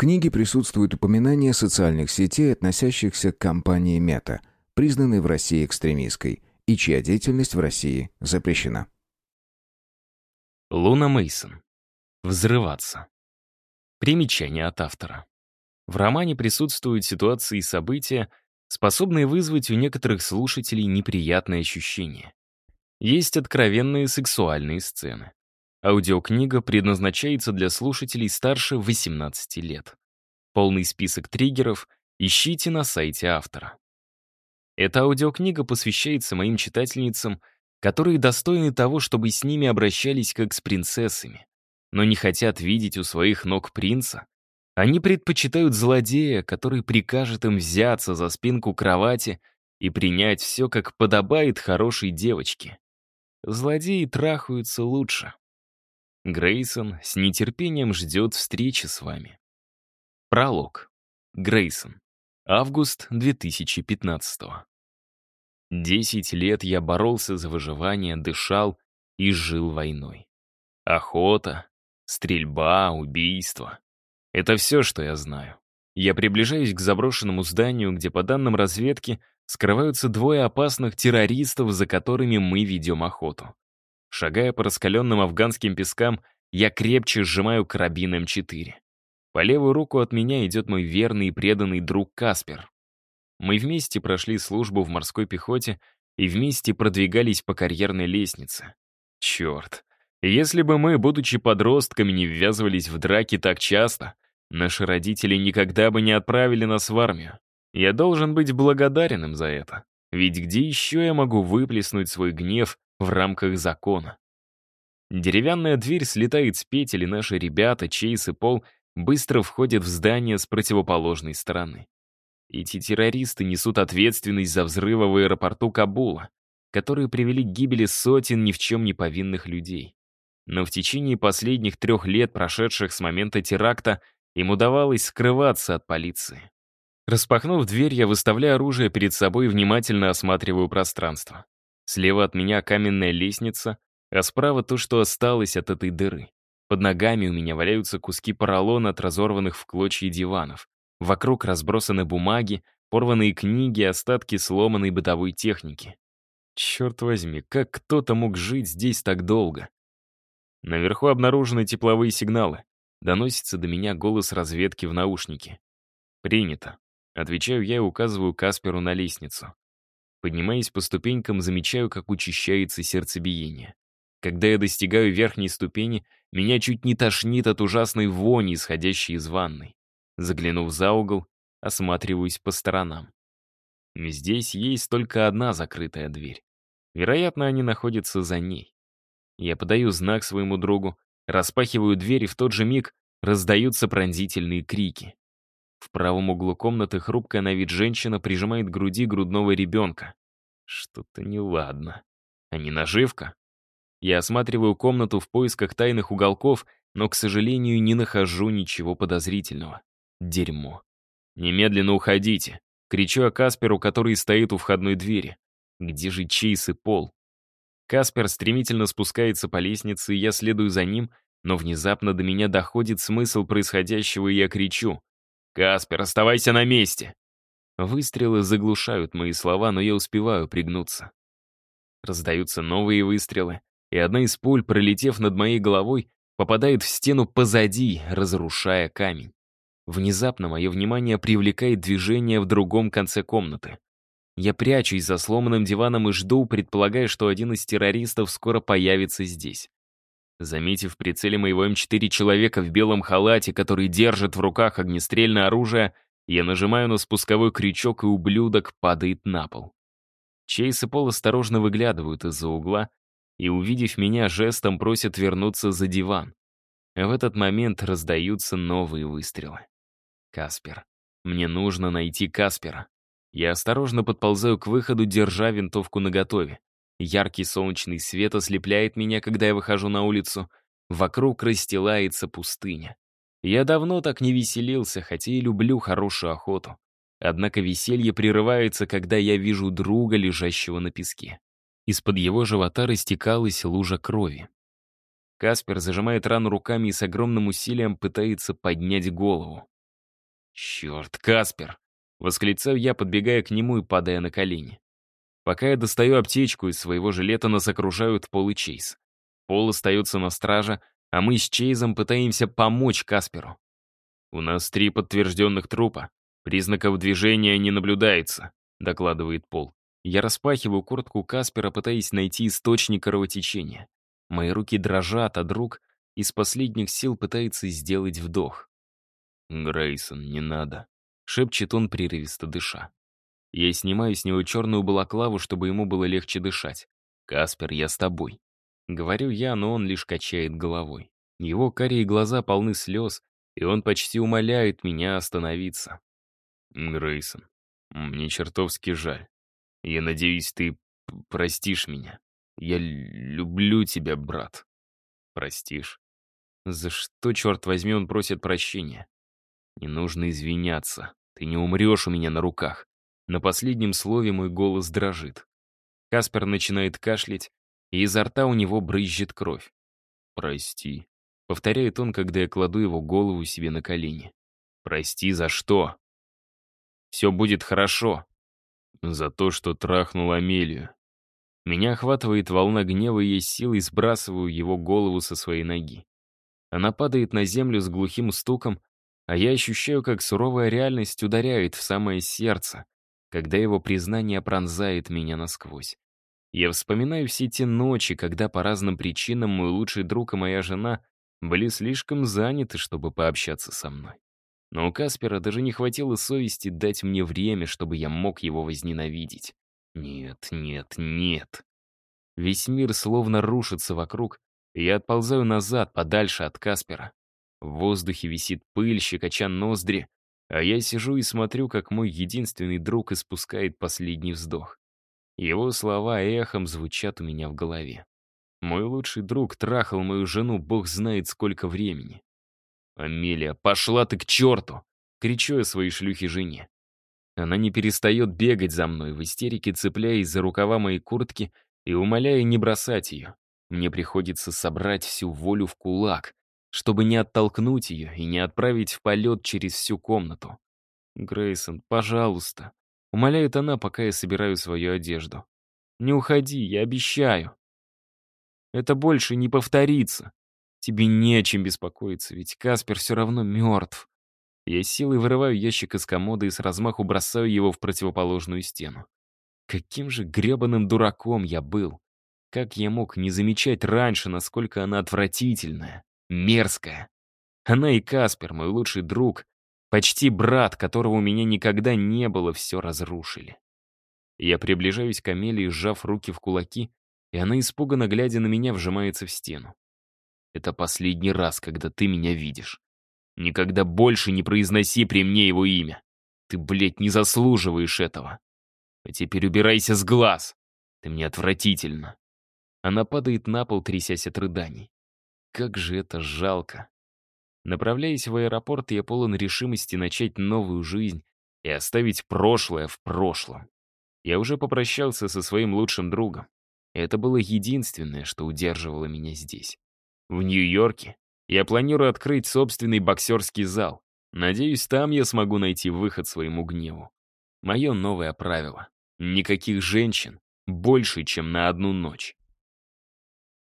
книге присутствует упоминание социальных сетей, относящихся к компании Мета, признанной в России экстремистской, и чья деятельность в России запрещена. Луна Мейсон. Взрываться. Примечание от автора. В романе присутствуют ситуации и события, способные вызвать у некоторых слушателей неприятные ощущения. Есть откровенные сексуальные сцены. Аудиокнига предназначается для слушателей старше 18 лет. Полный список триггеров ищите на сайте автора. Эта аудиокнига посвящается моим читательницам, которые достойны того, чтобы с ними обращались как с принцессами, но не хотят видеть у своих ног принца. Они предпочитают злодея, который прикажет им взяться за спинку кровати и принять все, как подобает хорошей девочке. Злодеи трахаются лучше. Грейсон с нетерпением ждет встречи с вами. Пролог. Грейсон. Август 2015 Десять лет я боролся за выживание, дышал и жил войной. Охота, стрельба, убийство. Это все, что я знаю. Я приближаюсь к заброшенному зданию, где, по данным разведки, скрываются двое опасных террористов, за которыми мы ведем охоту. Шагая по раскаленным афганским пескам, я крепче сжимаю карабин М4. По левую руку от меня идет мой верный и преданный друг Каспер. Мы вместе прошли службу в морской пехоте и вместе продвигались по карьерной лестнице. Черт, если бы мы, будучи подростками, не ввязывались в драки так часто, наши родители никогда бы не отправили нас в армию. Я должен быть благодарен им за это. Ведь где еще я могу выплеснуть свой гнев в рамках закона. Деревянная дверь слетает с петель, и наши ребята, Чейз и Пол, быстро входят в здание с противоположной стороны. Эти террористы несут ответственность за взрывы в аэропорту Кабула, которые привели к гибели сотен ни в чем не повинных людей. Но в течение последних трех лет, прошедших с момента теракта, им удавалось скрываться от полиции. Распахнув дверь, я выставляю оружие перед собой и внимательно осматриваю пространство. Слева от меня каменная лестница, а справа то, что осталось от этой дыры. Под ногами у меня валяются куски поролона от разорванных в клочья диванов. Вокруг разбросаны бумаги, порванные книги, остатки сломанной бытовой техники. Черт возьми, как кто-то мог жить здесь так долго? Наверху обнаружены тепловые сигналы. Доносится до меня голос разведки в наушнике. «Принято», — отвечаю я и указываю Касперу на лестницу. Поднимаясь по ступенькам, замечаю, как учащается сердцебиение. Когда я достигаю верхней ступени, меня чуть не тошнит от ужасной вони, исходящей из ванной. Заглянув за угол, осматриваюсь по сторонам. Здесь есть только одна закрытая дверь. Вероятно, они находятся за ней. Я подаю знак своему другу, распахиваю дверь, и в тот же миг раздаются пронзительные крики. В правом углу комнаты хрупкая на вид женщина прижимает к груди грудного ребенка. Что-то неладно. А не наживка? Я осматриваю комнату в поисках тайных уголков, но, к сожалению, не нахожу ничего подозрительного. Дерьмо. «Немедленно уходите!» Кричу я Касперу, который стоит у входной двери. «Где же Чейз и Пол?» Каспер стремительно спускается по лестнице, и я следую за ним, но внезапно до меня доходит смысл происходящего, и я кричу. «Каспер, оставайся на месте!» Выстрелы заглушают мои слова, но я успеваю пригнуться. Раздаются новые выстрелы, и одна из пуль, пролетев над моей головой, попадает в стену позади, разрушая камень. Внезапно мое внимание привлекает движение в другом конце комнаты. Я прячусь за сломанным диваном и жду, предполагая, что один из террористов скоро появится здесь. Заметив в моего М4 человека в белом халате, который держит в руках огнестрельное оружие, я нажимаю на спусковой крючок, и ублюдок падает на пол. Чейз и Пол осторожно выглядывают из-за угла и, увидев меня, жестом просят вернуться за диван. В этот момент раздаются новые выстрелы. Каспер. Мне нужно найти Каспера. Я осторожно подползаю к выходу, держа винтовку наготове. Яркий солнечный свет ослепляет меня, когда я выхожу на улицу. Вокруг расстилается пустыня. Я давно так не веселился, хотя и люблю хорошую охоту. Однако веселье прерывается, когда я вижу друга, лежащего на песке. Из-под его живота растекалась лужа крови. Каспер зажимает рану руками и с огромным усилием пытается поднять голову. «Черт, Каспер!» — восклицаю я, подбегая к нему и падая на колени. Пока я достаю аптечку из своего жилета, нас окружают Пол и Чейз. Пол остается на страже, а мы с Чейзом пытаемся помочь Касперу. «У нас три подтвержденных трупа. Признаков движения не наблюдается», — докладывает Пол. Я распахиваю куртку Каспера, пытаясь найти источник кровотечения. Мои руки дрожат, а друг из последних сил пытается сделать вдох. «Грейсон, не надо», — шепчет он, прерывисто дыша. Я снимаю с него черную балаклаву, чтобы ему было легче дышать. «Каспер, я с тобой». Говорю я, но он лишь качает головой. Его карие глаза полны слез, и он почти умоляет меня остановиться. «Грейсон, мне чертовски жаль. Я надеюсь, ты простишь меня. Я люблю тебя, брат». «Простишь?» За что, черт возьми, он просит прощения? Не нужно извиняться. Ты не умрешь у меня на руках. На последнем слове мой голос дрожит. Каспер начинает кашлять, и изо рта у него брызжет кровь. «Прости», — повторяет он, когда я кладу его голову себе на колени. «Прости за что?» «Все будет хорошо». «За то, что трахнул Амелию». Меня охватывает волна гнева, и я силой сбрасываю его голову со своей ноги. Она падает на землю с глухим стуком, а я ощущаю, как суровая реальность ударяет в самое сердце, когда его признание пронзает меня насквозь. Я вспоминаю все те ночи, когда по разным причинам мой лучший друг и моя жена были слишком заняты, чтобы пообщаться со мной. Но у Каспера даже не хватило совести дать мне время, чтобы я мог его возненавидеть. Нет, нет, нет. Весь мир словно рушится вокруг, я отползаю назад, подальше от Каспера. В воздухе висит пыль, щекоча ноздри, а я сижу и смотрю, как мой единственный друг испускает последний вздох. Его слова эхом звучат у меня в голове. Мой лучший друг трахал мою жену бог знает сколько времени. «Амелия, пошла ты к черту!» — кричу я своей шлюхе жене. Она не перестает бегать за мной, в истерике цепляясь за рукава моей куртки и умоляя не бросать ее. Мне приходится собрать всю волю в кулак, чтобы не оттолкнуть ее и не отправить в полет через всю комнату. «Грейсон, пожалуйста», — умоляет она, пока я собираю свою одежду. «Не уходи, я обещаю. Это больше не повторится. Тебе не о чем беспокоиться, ведь Каспер все равно мертв». Я силой вырываю ящик из комода и с размаху бросаю его в противоположную стену. Каким же гребаным дураком я был. Как я мог не замечать раньше, насколько она отвратительная, мерзкая? Она и Каспер, мой лучший друг, почти брат, которого у меня никогда не было, все разрушили. Я приближаюсь к Амелии, сжав руки в кулаки, и она, испуганно глядя на меня, вжимается в стену. «Это последний раз, когда ты меня видишь. Никогда больше не произноси при мне его имя. Ты, блядь, не заслуживаешь этого. А теперь убирайся с глаз. Ты мне отвратительно. Она падает на пол, трясясь от рыданий. Как же это жалко. Направляясь в аэропорт, я полон решимости начать новую жизнь и оставить прошлое в прошлом. Я уже попрощался со своим лучшим другом. Это было единственное, что удерживало меня здесь. В Нью-Йорке я планирую открыть собственный боксерский зал. Надеюсь, там я смогу найти выход своему гневу. Мое новое правило — никаких женщин больше, чем на одну ночь.